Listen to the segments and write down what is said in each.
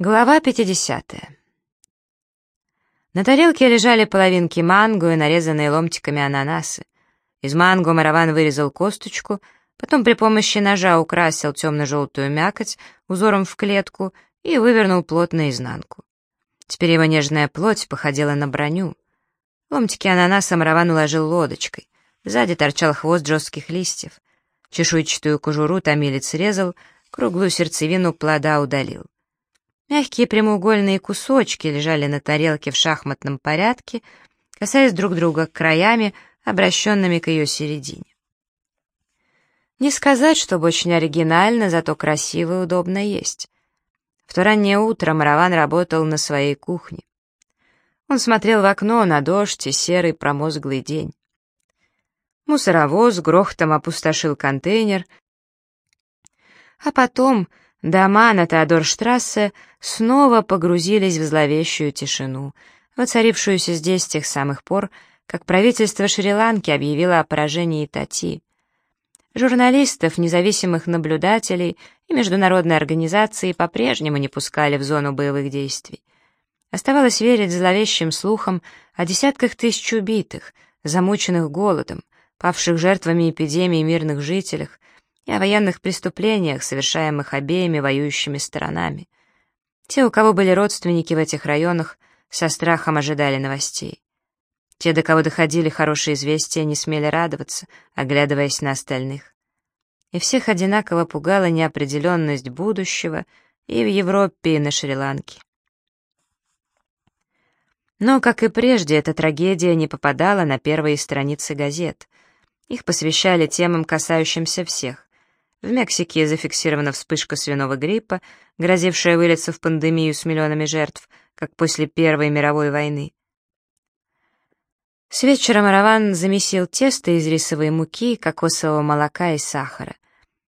Глава 50. На тарелке лежали половинки манго и нарезанные ломтиками ананасы. Из манго Мараван вырезал косточку, потом при помощи ножа украсил темно-желтую мякоть узором в клетку и вывернул плод наизнанку. Теперь его нежная плоть походила на броню. Ломтики ананаса Мараван уложил лодочкой. Сзади торчал хвост жестких листьев. Чешуйчатую кожуру томилец резал, круглую сердцевину плода удалил. Мягкие прямоугольные кусочки лежали на тарелке в шахматном порядке, касаясь друг друга краями, обращенными к ее середине. Не сказать, чтобы очень оригинально, зато красиво и удобно есть. В то раннее утро Мараван работал на своей кухне. Он смотрел в окно на дождь и серый промозглый день. Мусоровоз грохотом опустошил контейнер, а потом Дома на Теодорштрассе снова погрузились в зловещую тишину, воцарившуюся здесь с тех самых пор, как правительство Шри-Ланки объявило о поражении Тати. Журналистов, независимых наблюдателей и международные организации по-прежнему не пускали в зону боевых действий. Оставалось верить зловещим слухам о десятках тысяч убитых, замученных голодом, павших жертвами эпидемии мирных жителях, и о военных преступлениях, совершаемых обеими воюющими сторонами. Те, у кого были родственники в этих районах, со страхом ожидали новостей. Те, до кого доходили хорошие известия, не смели радоваться, оглядываясь на остальных. И всех одинаково пугала неопределенность будущего и в Европе, и на Шри-Ланке. Но, как и прежде, эта трагедия не попадала на первые страницы газет. Их посвящали темам, касающимся всех. В Мексике зафиксирована вспышка свиного гриппа, грозившая вылиться в пандемию с миллионами жертв, как после Первой мировой войны. С вечера Мараван замесил тесто из рисовой муки, кокосового молока и сахара.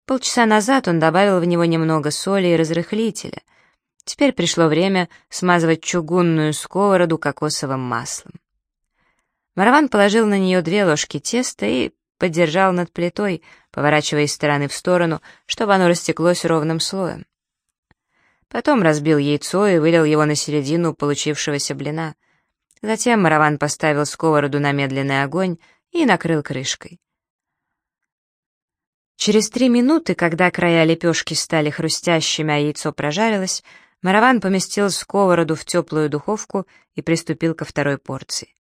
Полчаса назад он добавил в него немного соли и разрыхлителя. Теперь пришло время смазывать чугунную сковороду кокосовым маслом. Мараван положил на нее две ложки теста и подержал над плитой, поворачивая из стороны в сторону, чтобы оно растеклось ровным слоем. Потом разбил яйцо и вылил его на середину получившегося блина. Затем Мараван поставил сковороду на медленный огонь и накрыл крышкой. Через три минуты, когда края лепешки стали хрустящими, а яйцо прожарилось, Мараван поместил сковороду в теплую духовку и приступил ко второй порции.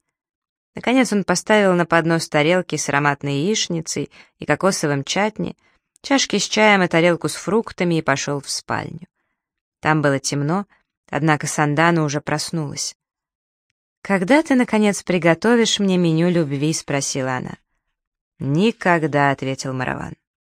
Наконец он поставил на поднос тарелки с ароматной яичницей и кокосовым чатни, чашки с чаем и тарелку с фруктами и пошел в спальню. Там было темно, однако Сандана уже проснулась. «Когда ты, наконец, приготовишь мне меню любви?» — спросила она. «Никогда», — ответил Мараван.